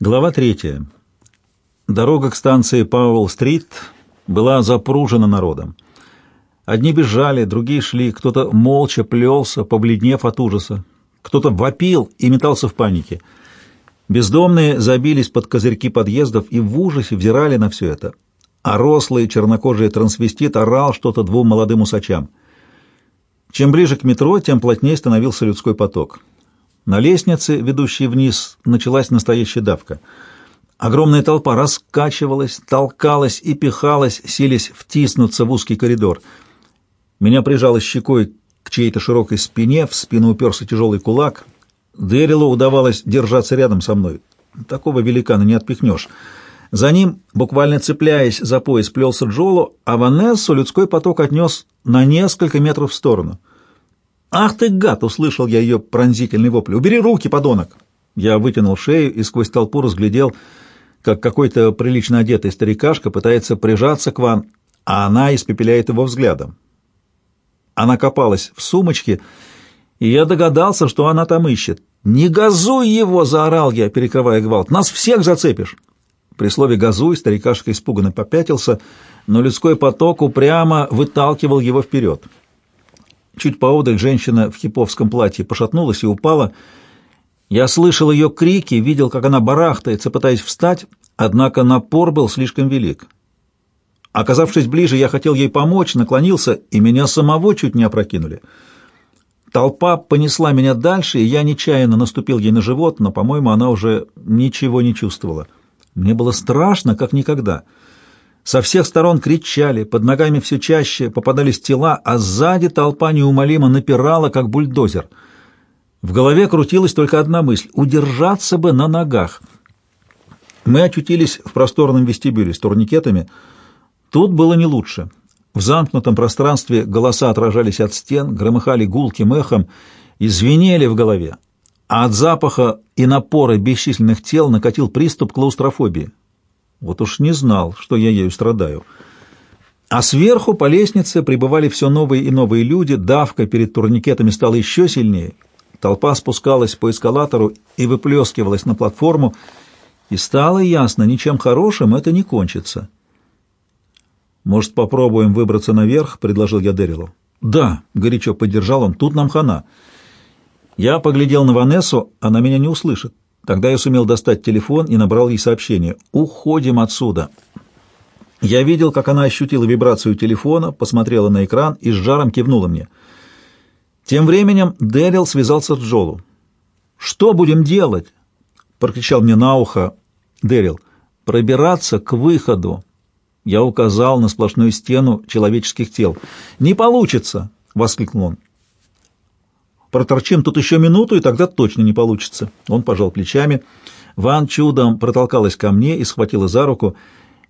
Глава третья. Дорога к станции Пауэлл-стрит была запружена народом. Одни бежали, другие шли, кто-то молча плелся, побледнев от ужаса, кто-то вопил и метался в панике. Бездомные забились под козырьки подъездов и в ужасе взирали на все это, а рослый чернокожий трансвестит орал что-то двум молодым усачам. Чем ближе к метро, тем плотнее становился людской поток. На лестнице, ведущей вниз, началась настоящая давка. Огромная толпа раскачивалась, толкалась и пихалась, силясь втиснуться в узкий коридор. Меня прижало щекой к чьей-то широкой спине, в спину уперся тяжелый кулак. Дэрилу удавалось держаться рядом со мной. Такого великана не отпихнешь. За ним, буквально цепляясь за пояс, плелся Джолу, а Ванессу людской поток отнес на несколько метров в сторону. «Ах ты, гад!» — услышал я ее пронзительный вопль. «Убери руки, подонок!» Я вытянул шею и сквозь толпу разглядел, как какой-то прилично одетый старикашка пытается прижаться к Ван, а она испепеляет его взглядом. Она копалась в сумочке, и я догадался, что она там ищет. «Не газуй его!» — заорал я, перекрывая гвалт. «Нас всех зацепишь!» При слове «газуй» старикашка испуганно попятился, но людской поток упрямо выталкивал его вперед. Чуть поодаль женщина в хиповском платье пошатнулась и упала. Я слышал ее крики, видел, как она барахтается, пытаясь встать, однако напор был слишком велик. Оказавшись ближе, я хотел ей помочь, наклонился, и меня самого чуть не опрокинули. Толпа понесла меня дальше, и я нечаянно наступил ей на живот, но, по-моему, она уже ничего не чувствовала. Мне было страшно, как никогда — со всех сторон кричали, под ногами все чаще попадались тела, а сзади толпа неумолимо напирала, как бульдозер. В голове крутилась только одна мысль — удержаться бы на ногах. Мы очутились в просторном вестибюле с турникетами. Тут было не лучше. В замкнутом пространстве голоса отражались от стен, громыхали гулким эхом и звенели в голове. А от запаха и напора бесчисленных тел накатил приступ клаустрофобии. Вот уж не знал, что я ею страдаю. А сверху по лестнице прибывали все новые и новые люди, давка перед турникетами стала еще сильнее. Толпа спускалась по эскалатору и выплескивалась на платформу, и стало ясно, ничем хорошим это не кончится. «Может, попробуем выбраться наверх?» — предложил я Дэрилу. «Да», — горячо поддержал он, — «тут нам хана». Я поглядел на Ванессу, она меня не услышит. Тогда я сумел достать телефон и набрал ей сообщение. «Уходим отсюда!» Я видел, как она ощутила вибрацию телефона, посмотрела на экран и с жаром кивнула мне. Тем временем Дэрил связался с Джолу. «Что будем делать?» — прокричал мне на ухо Дэрил. «Пробираться к выходу!» Я указал на сплошную стену человеческих тел. «Не получится!» — воскликнул он. Проторчим тут еще минуту, и тогда точно не получится. Он пожал плечами. Ван чудом протолкалась ко мне и схватила за руку.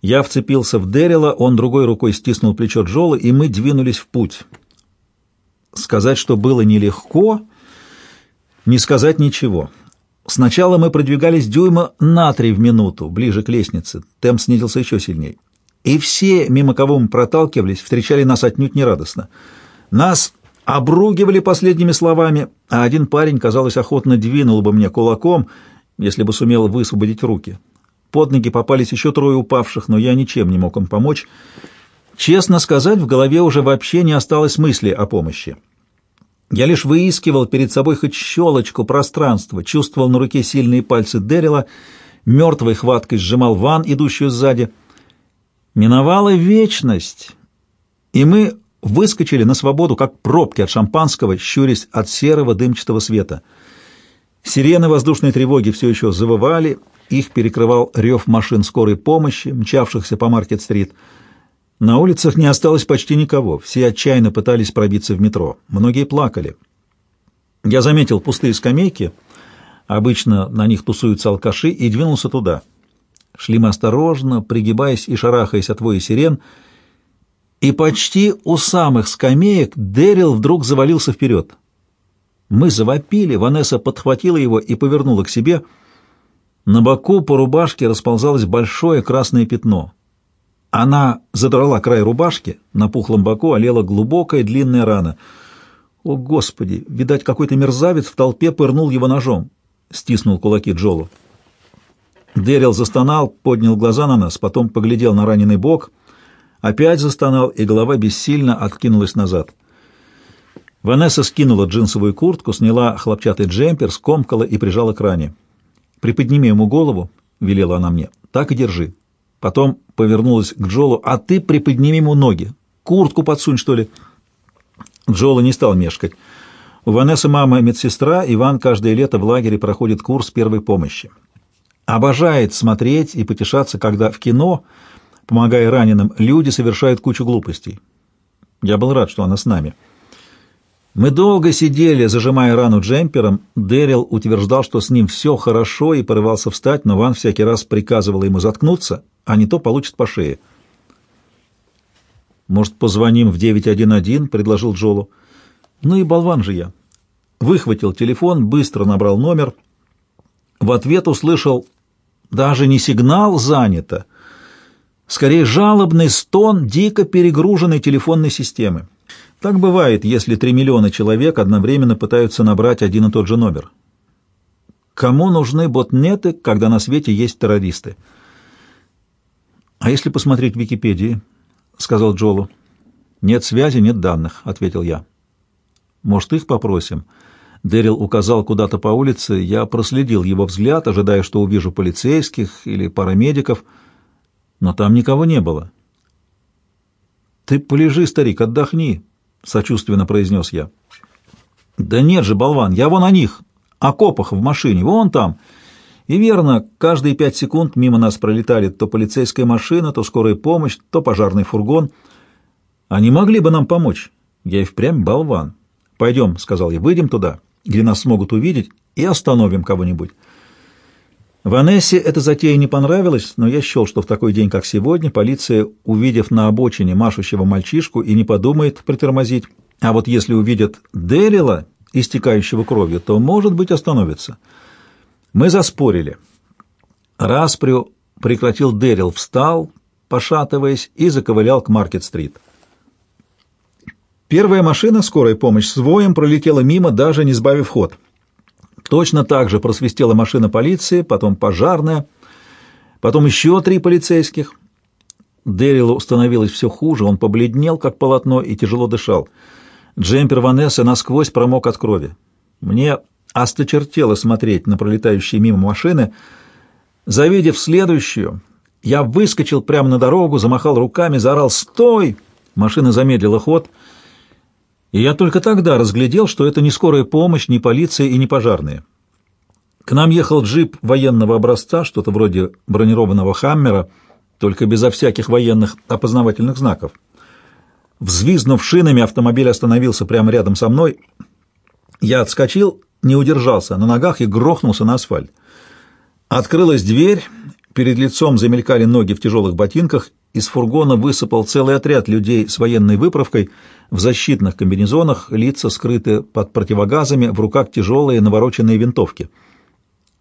Я вцепился в Дэрила, он другой рукой стиснул плечо Джола, и мы двинулись в путь. Сказать, что было нелегко, не сказать ничего. Сначала мы продвигались дюйма на три в минуту, ближе к лестнице. Темп снизился еще сильнее. И все, мимо кого мы проталкивались, встречали нас отнюдь нерадостно. Нас обругивали последними словами, а один парень, казалось, охотно двинул бы мне кулаком, если бы сумел высвободить руки. Под ноги попались еще трое упавших, но я ничем не мог им помочь. Честно сказать, в голове уже вообще не осталось мысли о помощи. Я лишь выискивал перед собой хоть щелочку пространства, чувствовал на руке сильные пальцы Дэрила, мертвой хваткой сжимал ван, идущую сзади. Миновала вечность, и мы выскочили на свободу, как пробки от шампанского, щурясь от серого дымчатого света. Сирены воздушной тревоги все еще завывали, их перекрывал рев машин скорой помощи, мчавшихся по Маркет-стрит. На улицах не осталось почти никого, все отчаянно пытались пробиться в метро, многие плакали. Я заметил пустые скамейки, обычно на них тусуются алкаши, и двинулся туда. Шли мы осторожно, пригибаясь и шарахаясь от воя сирен — и почти у самых скамеек Дэрил вдруг завалился вперед. Мы завопили, Ванесса подхватила его и повернула к себе. На боку по рубашке расползалось большое красное пятно. Она задрала край рубашки, на пухлом боку олела глубокая длинная рана. «О, Господи! Видать, какой-то мерзавец в толпе пырнул его ножом!» — стиснул кулаки Джолу. Дэрил застонал, поднял глаза на нас, потом поглядел на раненый бок, опять застонал, и голова бессильно откинулась назад. Ванесса скинула джинсовую куртку, сняла хлопчатый джемпер, скомкала и прижала к ране. «Приподними ему голову», — велела она мне, — «так и держи». Потом повернулась к Джолу, «А ты приподними ему ноги. Куртку подсунь, что ли». Джола не стал мешкать. У Ванессы мама медсестра, Иван каждое лето в лагере проходит курс первой помощи. Обожает смотреть и потешаться, когда в кино, помогая раненым, люди совершают кучу глупостей. Я был рад, что она с нами. Мы долго сидели, зажимая рану джемпером. Дэрил утверждал, что с ним все хорошо, и порывался встать, но Ван всякий раз приказывал ему заткнуться, а не то получит по шее. «Может, позвоним в 911?» — предложил Джолу. «Ну и болван же я». Выхватил телефон, быстро набрал номер. В ответ услышал «Даже не сигнал занято». Скорее, жалобный стон дико перегруженной телефонной системы. Так бывает, если три миллиона человек одновременно пытаются набрать один и тот же номер. Кому нужны ботнеты, когда на свете есть террористы? А если посмотреть в Википедии, — сказал Джолу. «Нет связи, нет данных», — ответил я. «Может, их попросим?» Дэрил указал куда-то по улице. Я проследил его взгляд, ожидая, что увижу полицейских или парамедиков, но там никого не было. «Ты полежи, старик, отдохни», — сочувственно произнес я. «Да нет же, болван, я вон о них, окопах в машине, вон там». И верно, каждые пять секунд мимо нас пролетали то полицейская машина, то скорая помощь, то пожарный фургон. Они могли бы нам помочь. Я и впрямь болван. «Пойдем», — сказал я, — «выйдем туда, где нас смогут увидеть, и остановим кого-нибудь». Ванессе эта затея не понравилась, но я счел, что в такой день, как сегодня, полиция, увидев на обочине машущего мальчишку, и не подумает притормозить. А вот если увидят Дэрила, истекающего кровью, то, может быть, остановится. Мы заспорили. Распрю прекратил Дэрил, встал, пошатываясь, и заковылял к Маркет-стрит. Первая машина, скорая помощь, с воем пролетела мимо, даже не сбавив ход. Точно так же просвистела машина полиции, потом пожарная, потом еще три полицейских. Дэрилу становилось все хуже, он побледнел, как полотно, и тяжело дышал. Джемпер Ванессы насквозь промок от крови. Мне осточертело смотреть на пролетающие мимо машины. Завидев следующую, я выскочил прямо на дорогу, замахал руками, заорал «Стой!». Машина замедлила ход, и я только тогда разглядел, что это не скорая помощь, не полиция и не пожарные. К нам ехал джип военного образца, что-то вроде бронированного «Хаммера», только безо всяких военных опознавательных знаков. Взвизнув шинами, автомобиль остановился прямо рядом со мной. Я отскочил не удержался на ногах и грохнулся на асфальт. Открылась дверь, перед лицом замелькали ноги в тяжелых ботинках, из фургона высыпал целый отряд людей с военной выправкой в защитных комбинезонах, лица скрыты под противогазами, в руках тяжелые навороченные винтовки.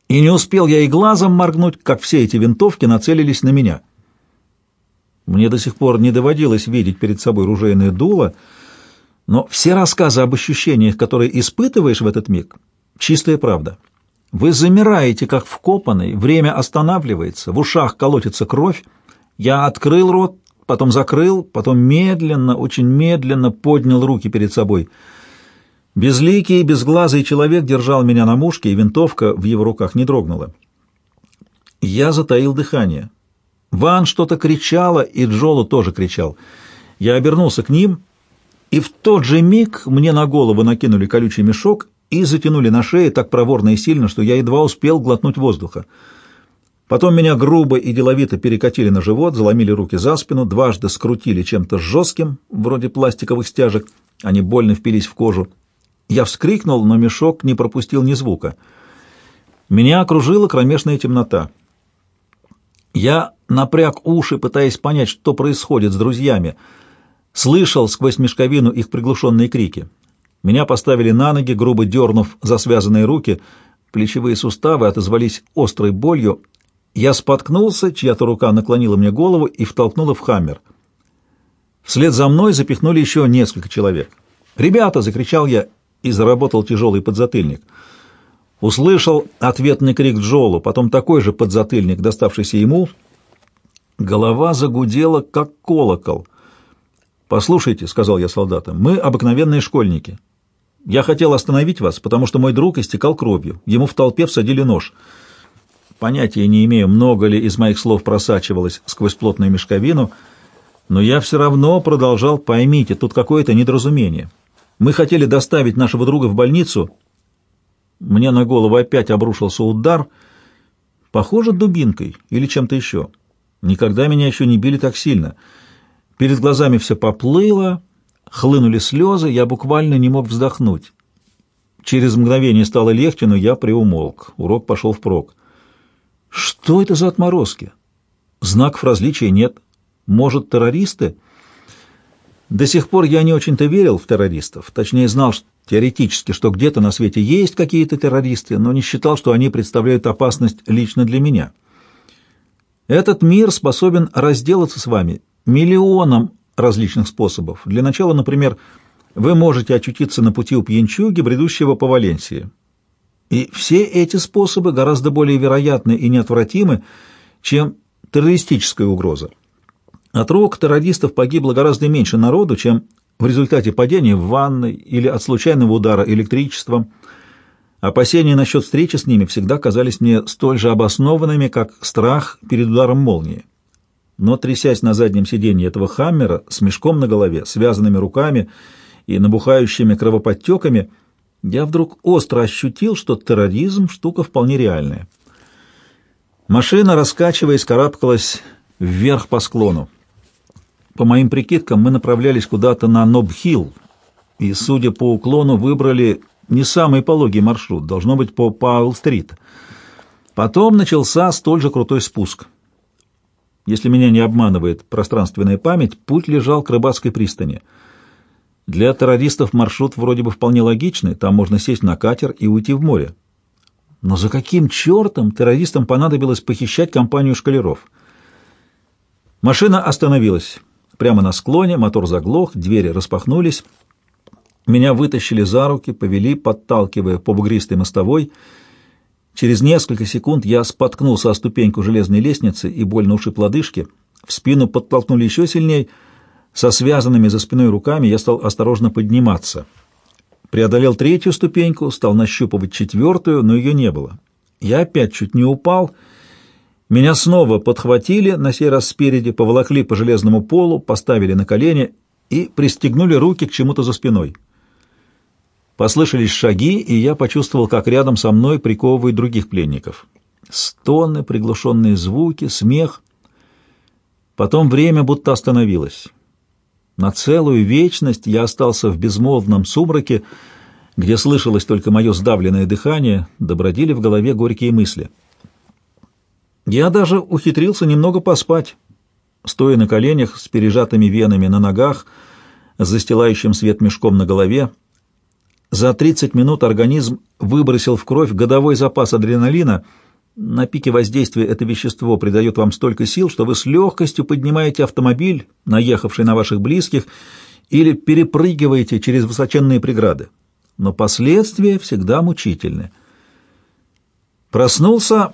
И не успел я и глазом моргнуть, как все эти винтовки нацелились на меня. Мне до сих пор не доводилось видеть перед собой ружейное дуло, но все рассказы об ощущениях, которые испытываешь в этот миг, чистая правда. Вы замираете, как вкопанный, время останавливается, в ушах колотится кровь. Я открыл рот, потом закрыл, потом медленно, очень медленно поднял руки перед собой. Безликий, безглазый человек держал меня на мушке, и винтовка в его руках не дрогнула. Я затаил дыхание. Ван что-то кричала, и Джолу тоже кричал. Я обернулся к ним — и в тот же миг мне на голову накинули колючий мешок и затянули на шее так проворно и сильно, что я едва успел глотнуть воздуха. Потом меня грубо и деловито перекатили на живот, заломили руки за спину, дважды скрутили чем-то жестким, вроде пластиковых стяжек, они больно впились в кожу. Я вскрикнул, но мешок не пропустил ни звука. Меня окружила кромешная темнота. Я напряг уши, пытаясь понять, что происходит с друзьями — слышал сквозь мешковину их приглушенные крики. Меня поставили на ноги, грубо дернув за связанные руки, плечевые суставы отозвались острой болью. Я споткнулся, чья-то рука наклонила мне голову и втолкнула в хаммер. Вслед за мной запихнули еще несколько человек. «Ребята!» — закричал я и заработал тяжелый подзатыльник. Услышал ответный крик Джолу, потом такой же подзатыльник, доставшийся ему. Голова загудела, как колокол. «Послушайте», — сказал я солдатам, — «мы обыкновенные школьники. Я хотел остановить вас, потому что мой друг истекал кровью. Ему в толпе всадили нож». Понятия не имею, много ли из моих слов просачивалось сквозь плотную мешковину, но я все равно продолжал, поймите, тут какое-то недоразумение. Мы хотели доставить нашего друга в больницу, мне на голову опять обрушился удар, похоже, дубинкой или чем-то еще. Никогда меня еще не били так сильно. Перед глазами все поплыло, хлынули слезы, я буквально не мог вздохнуть. Через мгновение стало легче, но я приумолк. Урок пошел впрок. Что это за отморозки? Знаков различия нет. Может, террористы? До сих пор я не очень-то верил в террористов. Точнее, знал, теоретически, что где-то на свете есть какие-то террористы, но не считал, что они представляют опасность лично для меня. Этот мир способен разделаться с вами миллионом различных способов. Для начала, например, вы можете очутиться на пути у пьянчуги, бредущего по Валенсии. И все эти способы гораздо более вероятны и неотвратимы, чем террористическая угроза. От рук террористов погибло гораздо меньше народу, чем в результате падения в ванной или от случайного удара электричеством. Опасения насчет встречи с ними всегда казались мне столь же обоснованными, как страх перед ударом молнии. Но, трясясь на заднем сиденье этого «Хаммера» с мешком на голове, связанными руками и набухающими кровоподтеками, я вдруг остро ощутил, что терроризм — штука вполне реальная. Машина, раскачиваясь, карабкалась вверх по склону. По моим прикидкам, мы направлялись куда-то на Ноб-Хилл, и, судя по уклону, выбрали не самый пологий маршрут, должно быть по Пауэлл-стрит. Потом начался столь же крутой спуск. Если меня не обманывает пространственная память, путь лежал к рыбацкой пристани. Для террористов маршрут вроде бы вполне логичный, там можно сесть на катер и уйти в море. Но за каким чертом террористам понадобилось похищать компанию шкалеров? Машина остановилась. Прямо на склоне мотор заглох, двери распахнулись. Меня вытащили за руки, повели, подталкивая по бугристой мостовой. Через несколько секунд я споткнулся о ступеньку железной лестницы и больно ушиб лодыжки. В спину подтолкнули еще сильней. Со связанными за спиной руками я стал осторожно подниматься. Преодолел третью ступеньку, стал нащупывать четвертую, но ее не было. Я опять чуть не упал — меня снова подхватили, на сей раз спереди, поволокли по железному полу, поставили на колени и пристегнули руки к чему-то за спиной. Послышались шаги, и я почувствовал, как рядом со мной приковывают других пленников. Стоны, приглушенные звуки, смех. Потом время будто остановилось. На целую вечность я остался в безмолвном сумраке, где слышалось только мое сдавленное дыхание, добродили в голове горькие мысли — я даже ухитрился немного поспать, стоя на коленях с пережатыми венами на ногах, застилающим свет мешком на голове. За 30 минут организм выбросил в кровь годовой запас адреналина. На пике воздействия это вещество придает вам столько сил, что вы с легкостью поднимаете автомобиль, наехавший на ваших близких, или перепрыгиваете через высоченные преграды. Но последствия всегда мучительны. Проснулся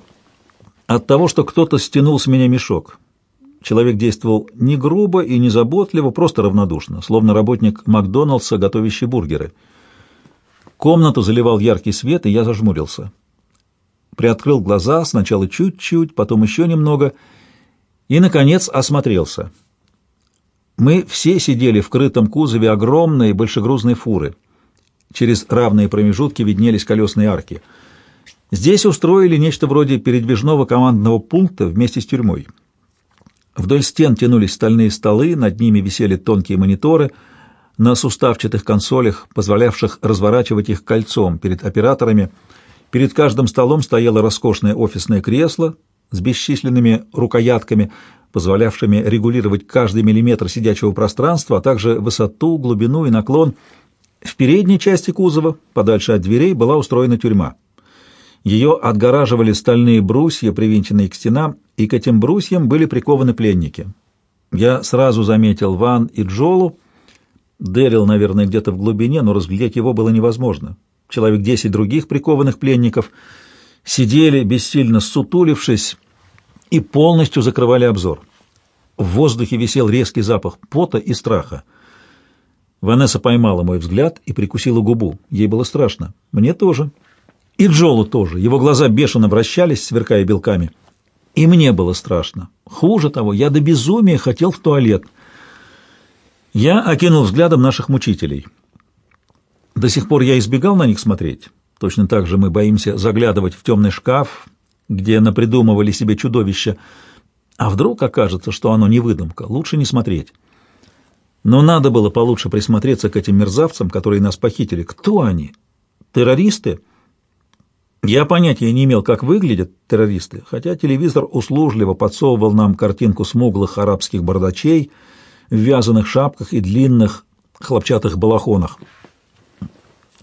от того, что кто-то стянул с меня мешок. Человек действовал не грубо и не заботливо, просто равнодушно, словно работник Макдоналдса, готовящий бургеры. Комнату заливал яркий свет, и я зажмурился. Приоткрыл глаза, сначала чуть-чуть, потом еще немного, и, наконец, осмотрелся. Мы все сидели в крытом кузове огромной большегрузной фуры. Через равные промежутки виднелись колесные арки — Здесь устроили нечто вроде передвижного командного пункта вместе с тюрьмой. Вдоль стен тянулись стальные столы, над ними висели тонкие мониторы на суставчатых консолях, позволявших разворачивать их кольцом перед операторами. Перед каждым столом стояло роскошное офисное кресло с бесчисленными рукоятками, позволявшими регулировать каждый миллиметр сидячего пространства, а также высоту, глубину и наклон. В передней части кузова, подальше от дверей, была устроена тюрьма. Ее отгораживали стальные брусья, привинченные к стенам, и к этим брусьям были прикованы пленники. Я сразу заметил Ван и Джолу. Дэрил, наверное, где-то в глубине, но разглядеть его было невозможно. Человек десять других прикованных пленников, сидели, бессильно сутулившись, и полностью закрывали обзор. В воздухе висел резкий запах пота и страха. Ванесса поймала мой взгляд и прикусила губу. Ей было страшно. Мне тоже. И Джолу тоже. Его глаза бешено вращались, сверкая белками. И мне было страшно. Хуже того, я до безумия хотел в туалет. Я окинул взглядом наших мучителей. До сих пор я избегал на них смотреть. Точно так же мы боимся заглядывать в темный шкаф, где напридумывали себе чудовища. А вдруг окажется, что оно не выдумка, лучше не смотреть. Но надо было получше присмотреться к этим мерзавцам, которые нас похитили. Кто они? Террористы? Я понятия не имел, как выглядят террористы, хотя телевизор услужливо подсовывал нам картинку смуглых арабских бардачей в вязаных шапках и длинных хлопчатых балахонах.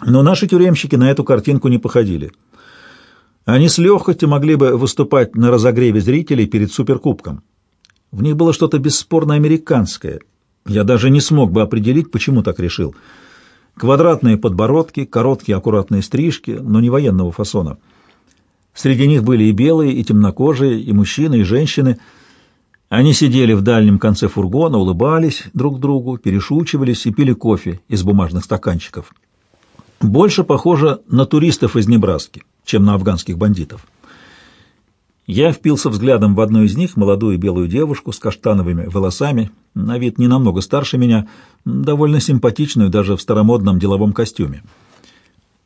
Но наши тюремщики на эту картинку не походили. Они с легкостью могли бы выступать на разогреве зрителей перед суперкубком. В них было что-то бесспорно американское. Я даже не смог бы определить, почему так решил — Квадратные подбородки, короткие аккуратные стрижки, но не военного фасона. Среди них были и белые, и темнокожие, и мужчины, и женщины. Они сидели в дальнем конце фургона, улыбались друг другу, перешучивались и пили кофе из бумажных стаканчиков. Больше похоже на туристов из Небраски, чем на афганских бандитов. Я впился взглядом в одну из них, молодую белую девушку с каштановыми волосами, на вид не намного старше меня, довольно симпатичную даже в старомодном деловом костюме.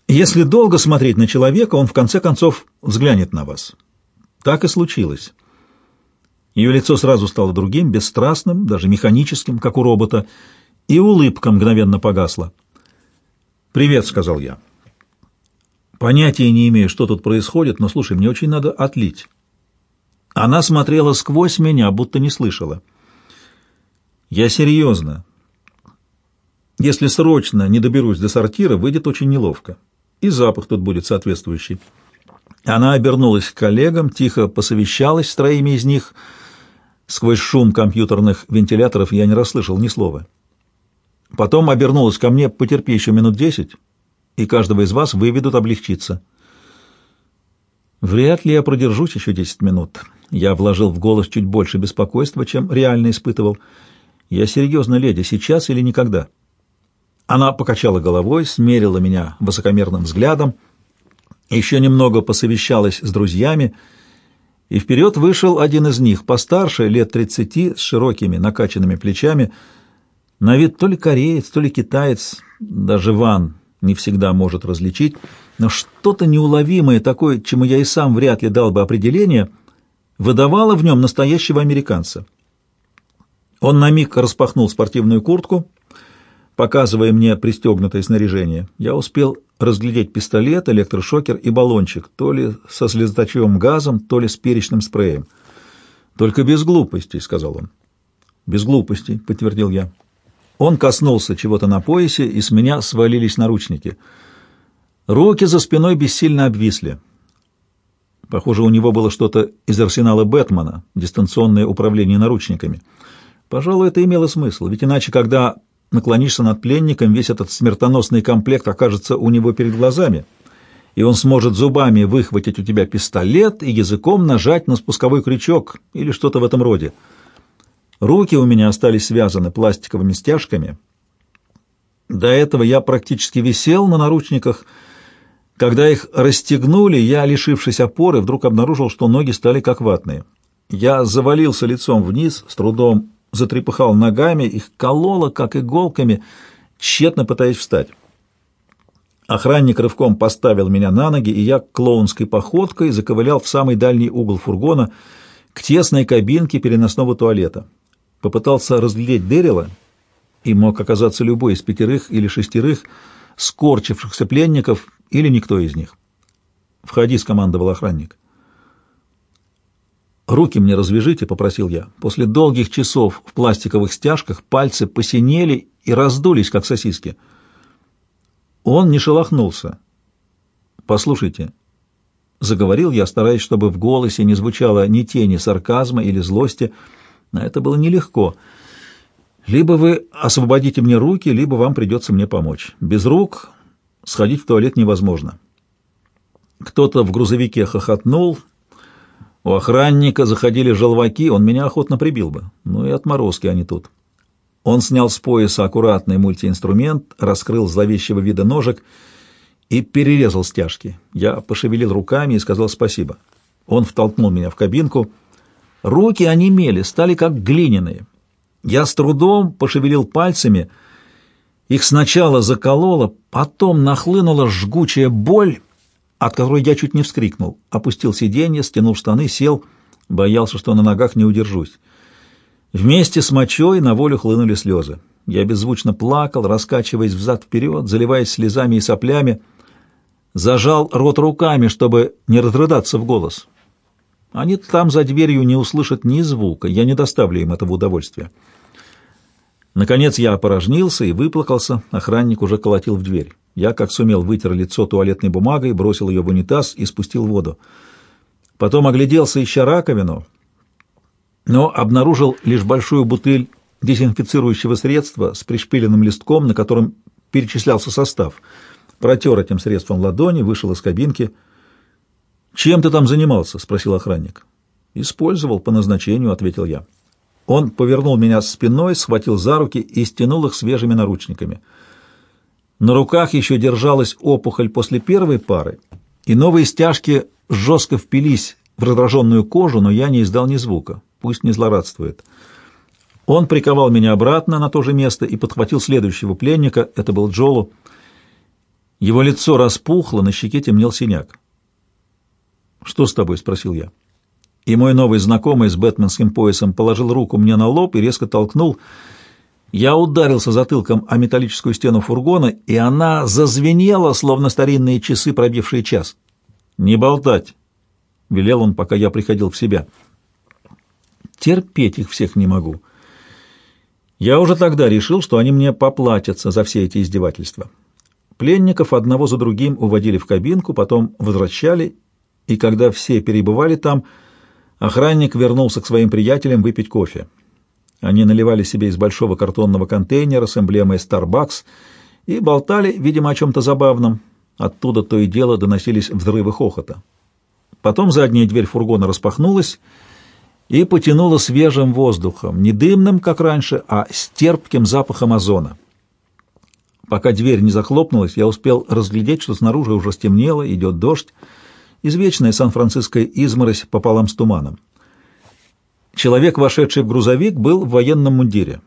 Если долго смотреть на человека, он в конце концов взглянет на вас. Так и случилось. Ее лицо сразу стало другим, бесстрастным, даже механическим, как у робота, и улыбка мгновенно погасла. «Привет», — сказал я. «Понятия не имею, что тут происходит, но, слушай, мне очень надо отлить». Она смотрела сквозь меня, будто не слышала. «Я серьезно. Если срочно не доберусь до сортира, выйдет очень неловко. И запах тут будет соответствующий». Она обернулась к коллегам, тихо посовещалась с троими из них. Сквозь шум компьютерных вентиляторов я не расслышал ни слова. Потом обернулась ко мне, потерпи еще минут десять, и каждого из вас выведут облегчиться. Вряд ли я продержусь еще десять минут. Я вложил в голос чуть больше беспокойства, чем реально испытывал. Я серьезно, леди, сейчас или никогда? Она покачала головой, смерила меня высокомерным взглядом, еще немного посовещалась с друзьями, и вперед вышел один из них, постарше, лет тридцати, с широкими накачанными плечами, на вид то ли кореец, то ли китаец, даже Ван не всегда может различить, но что-то неуловимое такое, чему я и сам вряд ли дал бы определение, выдавало в нем настоящего американца. Он на миг распахнул спортивную куртку, показывая мне пристегнутое снаряжение. Я успел разглядеть пистолет, электрошокер и баллончик, то ли со слезоточивым газом, то ли с перечным спреем. «Только без глупостей», — сказал он. «Без глупостей», — подтвердил я. Он коснулся чего-то на поясе, и с меня свалились наручники — Руки за спиной бессильно обвисли. Похоже, у него было что-то из арсенала Бэтмена, дистанционное управление наручниками. Пожалуй, это имело смысл, ведь иначе, когда наклонишься над пленником, весь этот смертоносный комплект окажется у него перед глазами, и он сможет зубами выхватить у тебя пистолет и языком нажать на спусковой крючок или что-то в этом роде. Руки у меня остались связаны пластиковыми стяжками. До этого я практически висел на наручниках, когда их расстегнули, я, лишившись опоры, вдруг обнаружил, что ноги стали как ватные. Я завалился лицом вниз, с трудом затрепыхал ногами, их кололо, как иголками, тщетно пытаясь встать. Охранник рывком поставил меня на ноги, и я клоунской походкой заковылял в самый дальний угол фургона к тесной кабинке переносного туалета. Попытался разглядеть Дэрила, и мог оказаться любой из пятерых или шестерых скорчившихся пленников, или никто из них. «Входи», — скомандовал охранник. «Руки мне развяжите», — попросил я. После долгих часов в пластиковых стяжках пальцы посинели и раздулись, как сосиски. Он не шелохнулся. «Послушайте», — заговорил я, стараясь, чтобы в голосе не звучало ни тени сарказма или злости. Это было нелегко. «Либо вы освободите мне руки, либо вам придется мне помочь. Без рук Сходить в туалет невозможно. Кто-то в грузовике хохотнул. У охранника заходили желваки, он меня охотно прибил бы. Ну и отморозки они тут. Он снял с пояса аккуратный мультиинструмент, раскрыл зловещего вида ножик и перерезал стяжки. Я пошевелил руками и сказал спасибо. Он втолкнул меня в кабинку. Руки онемели, стали как глиняные. Я с трудом пошевелил пальцами. Их сначала закололо, потом нахлынула жгучая боль, от которой я чуть не вскрикнул. Опустил сиденье, стянул штаны, сел, боялся, что на ногах не удержусь. Вместе с мочой на волю хлынули слезы. Я беззвучно плакал, раскачиваясь взад-вперед, заливаясь слезами и соплями, зажал рот руками, чтобы не разрыдаться в голос. Они там за дверью не услышат ни звука, я не доставлю им этого удовольствия. Наконец я опорожнился и выплакался, охранник уже колотил в дверь. Я, как сумел, вытер лицо туалетной бумагой, бросил ее в унитаз и спустил воду. Потом огляделся, ища раковину, но обнаружил лишь большую бутыль дезинфицирующего средства с пришпиленным листком, на котором перечислялся состав. Протер этим средством ладони, вышел из кабинки. «Чем ты там занимался?» — спросил охранник. «Использовал по назначению», — ответил я. Он повернул меня спиной, схватил за руки и стянул их свежими наручниками. На руках еще держалась опухоль после первой пары, и новые стяжки жестко впились в раздраженную кожу, но я не издал ни звука пусть не злорадствует. Он приковал меня обратно на то же место и подхватил следующего пленника, это был Джолу. Его лицо распухло, на щеке темнел синяк. «Что с тобой?» — спросил я. И мой новый знакомый с бэтменским поясом положил руку мне на лоб и резко толкнул. Я ударился затылком о металлическую стену фургона, и она зазвенела, словно старинные часы, пробившие час. «Не болтать!» — велел он, пока я приходил в себя. Терпеть их всех не могу. Я уже тогда решил, что они мне поплатятся за все эти издевательства. Пленников одного за другим уводили в кабинку, потом возвращали, и когда все перебывали там, охранник вернулся к своим приятелям выпить кофе. Они наливали себе из большого картонного контейнера с эмблемой Starbucks и болтали, видимо, о чем-то забавном. Оттуда то и дело доносились взрывы хохота. Потом задняя дверь фургона распахнулась, и потянуло свежим воздухом, не дымным, как раньше, а с терпким запахом озона. Пока дверь не захлопнулась, я успел разглядеть, что снаружи уже стемнело, идет дождь, извечная сан-франциская изморозь пополам с туманом. Человек, вошедший в грузовик, был в военном мундире,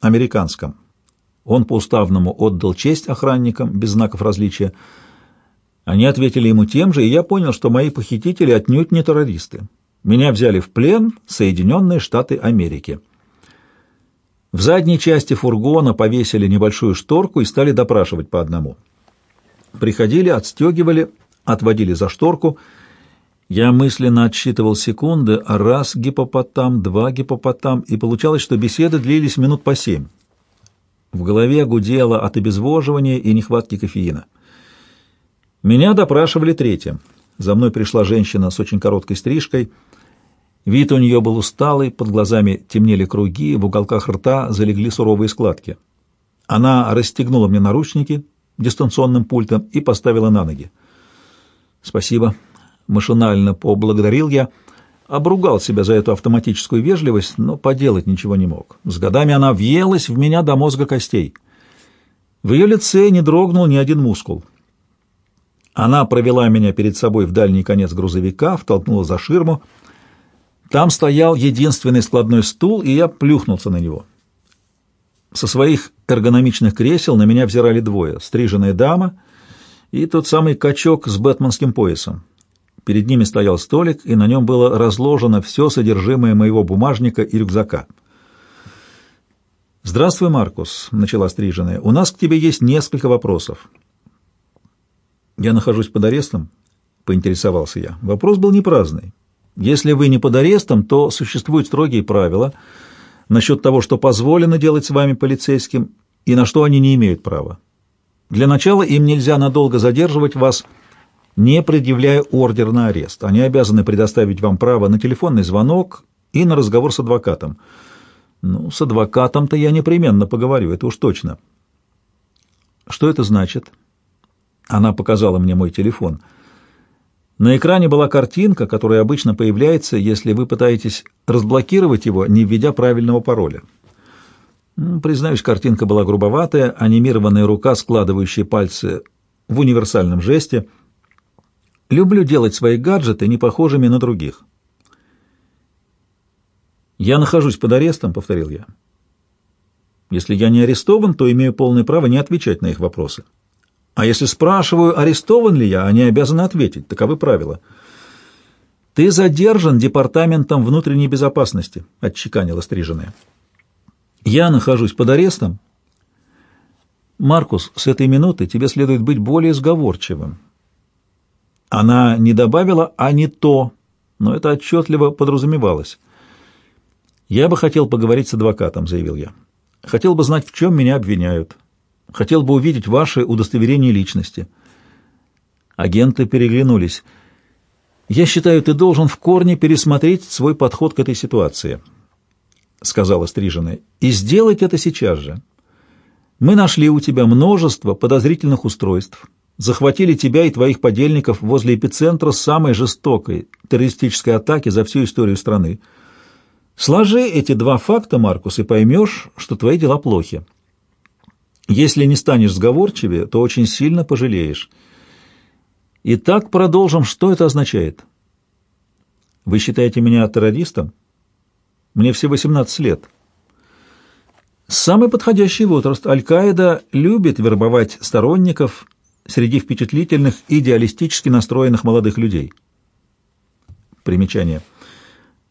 американском. Он по-уставному отдал честь охранникам, без знаков различия. Они ответили ему тем же, и я понял, что мои похитители отнюдь не террористы. Меня взяли в плен Соединенные Штаты Америки. В задней части фургона повесили небольшую шторку и стали допрашивать по одному. Приходили, отстегивали, отводили за шторку. Я мысленно отсчитывал секунды, а раз гипопотам, два гипопотам, и получалось, что беседы длились минут по семь. В голове гудело от обезвоживания и нехватки кофеина. Меня допрашивали третьим. За мной пришла женщина с очень короткой стрижкой — Вид у нее был усталый, под глазами темнели круги, в уголках рта залегли суровые складки. Она расстегнула мне наручники дистанционным пультом и поставила на ноги. «Спасибо», — машинально поблагодарил я, обругал себя за эту автоматическую вежливость, но поделать ничего не мог. С годами она въелась в меня до мозга костей. В ее лице не дрогнул ни один мускул. Она провела меня перед собой в дальний конец грузовика, втолкнула за ширму — там стоял единственный складной стул, и я плюхнулся на него. Со своих эргономичных кресел на меня взирали двое — стриженная дама и тот самый качок с бэтменским поясом. Перед ними стоял столик, и на нем было разложено все содержимое моего бумажника и рюкзака. «Здравствуй, Маркус», — начала стриженная. «У нас к тебе есть несколько вопросов». «Я нахожусь под арестом?» — поинтересовался я. Вопрос был не праздный. Если вы не под арестом, то существуют строгие правила насчет того, что позволено делать с вами полицейским и на что они не имеют права. Для начала им нельзя надолго задерживать вас, не предъявляя ордер на арест. Они обязаны предоставить вам право на телефонный звонок и на разговор с адвокатом. Ну, с адвокатом-то я непременно поговорю, это уж точно. Что это значит? Она показала мне мой телефон. На экране была картинка, которая обычно появляется, если вы пытаетесь разблокировать его, не введя правильного пароля. Признаюсь, картинка была грубоватая, анимированная рука, складывающая пальцы в универсальном жесте. Люблю делать свои гаджеты не похожими на других. «Я нахожусь под арестом», — повторил я. «Если я не арестован, то имею полное право не отвечать на их вопросы. А если спрашиваю, арестован ли я, они обязаны ответить. Таковы правила». «Ты задержан Департаментом внутренней безопасности», — отчеканила стриженная. Я нахожусь под арестом. Маркус, с этой минуты тебе следует быть более сговорчивым. Она не добавила «а не то», но это отчетливо подразумевалось. «Я бы хотел поговорить с адвокатом», — заявил я. «Хотел бы знать, в чем меня обвиняют. Хотел бы увидеть ваше удостоверение личности». Агенты переглянулись. «Я считаю, ты должен в корне пересмотреть свой подход к этой ситуации». — сказала стриженная, — и сделать это сейчас же. Мы нашли у тебя множество подозрительных устройств, захватили тебя и твоих подельников возле эпицентра самой жестокой террористической атаки за всю историю страны. Сложи эти два факта, Маркус, и поймешь, что твои дела плохи. Если не станешь сговорчивее, то очень сильно пожалеешь. Итак, продолжим. Что это означает? Вы считаете меня террористом? Мне все 18 лет. Самый подходящий возраст. Аль-Каида любит вербовать сторонников среди впечатлительных, идеалистически настроенных молодых людей. Примечание.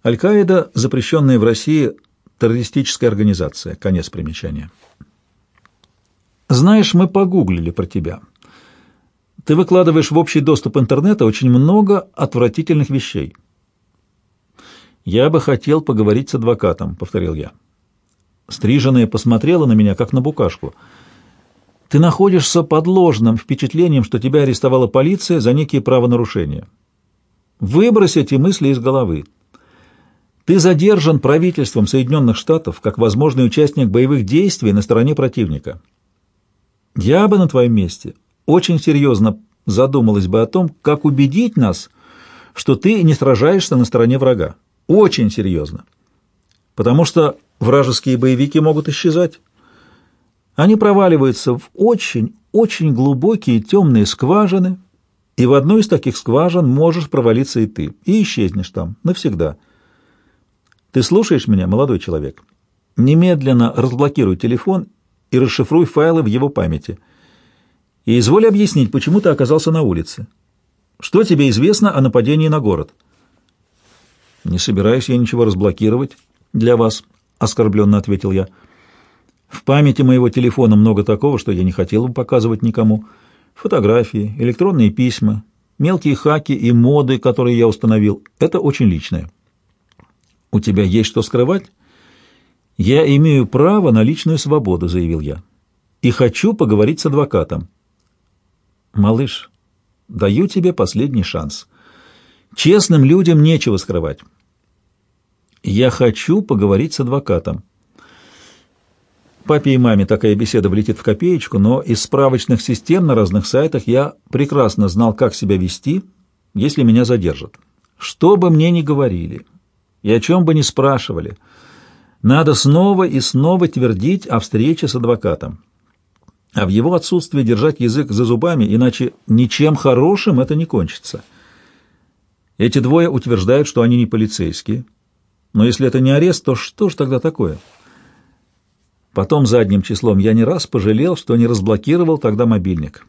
Аль-Каида – запрещенная в России террористическая организация. Конец примечания. Знаешь, мы погуглили про тебя. Ты выкладываешь в общий доступ интернета очень много отвратительных вещей. «Я бы хотел поговорить с адвокатом», — повторил я. Стриженная посмотрела на меня, как на букашку. «Ты находишься под ложным впечатлением, что тебя арестовала полиция за некие правонарушения. Выбрось эти мысли из головы. Ты задержан правительством Соединенных Штатов как возможный участник боевых действий на стороне противника. Я бы на твоем месте очень серьезно задумалась бы о том, как убедить нас, что ты не сражаешься на стороне врага. Очень серьезно. Потому что вражеские боевики могут исчезать. Они проваливаются в очень-очень глубокие темные скважины, и в одну из таких скважин можешь провалиться и ты, и исчезнешь там навсегда. Ты слушаешь меня, молодой человек? Немедленно разблокируй телефон и расшифруй файлы в его памяти. И изволь объяснить, почему ты оказался на улице. Что тебе известно о нападении на город?» «Не собираюсь я ничего разблокировать для вас», — оскорбленно ответил я. «В памяти моего телефона много такого, что я не хотел бы показывать никому. Фотографии, электронные письма, мелкие хаки и моды, которые я установил — это очень личное». «У тебя есть что скрывать?» «Я имею право на личную свободу», — заявил я. «И хочу поговорить с адвокатом». «Малыш, даю тебе последний шанс. Честным людям нечего скрывать». «Я хочу поговорить с адвокатом». Папе и маме такая беседа влетит в копеечку, но из справочных систем на разных сайтах я прекрасно знал, как себя вести, если меня задержат. Что бы мне ни говорили и о чем бы ни спрашивали, надо снова и снова твердить о встрече с адвокатом. А в его отсутствии держать язык за зубами, иначе ничем хорошим это не кончится. Эти двое утверждают, что они не полицейские – но если это не арест, то что ж тогда такое? Потом задним числом я не раз пожалел, что не разблокировал тогда мобильник.